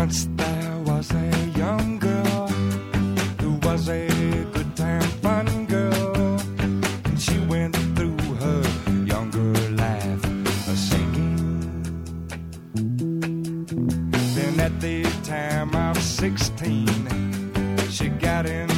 Once there was a young girl who was a good time fun girl. And she went through her younger life a singing. Then at the time of 16, she got into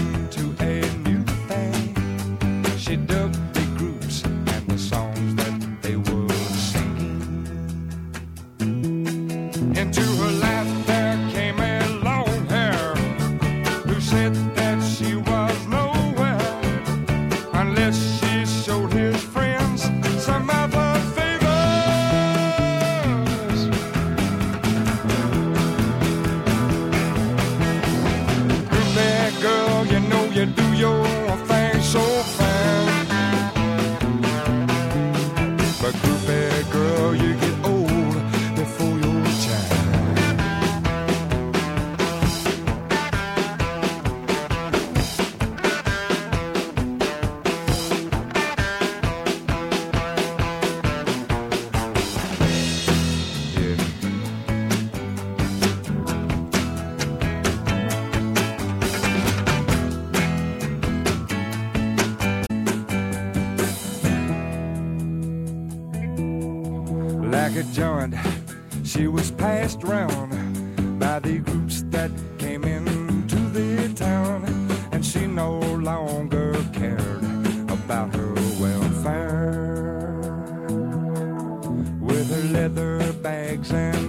But groupie got joined. She was passed round by the groups that came into the town, and she no longer cared about her welfare. With her leather bags and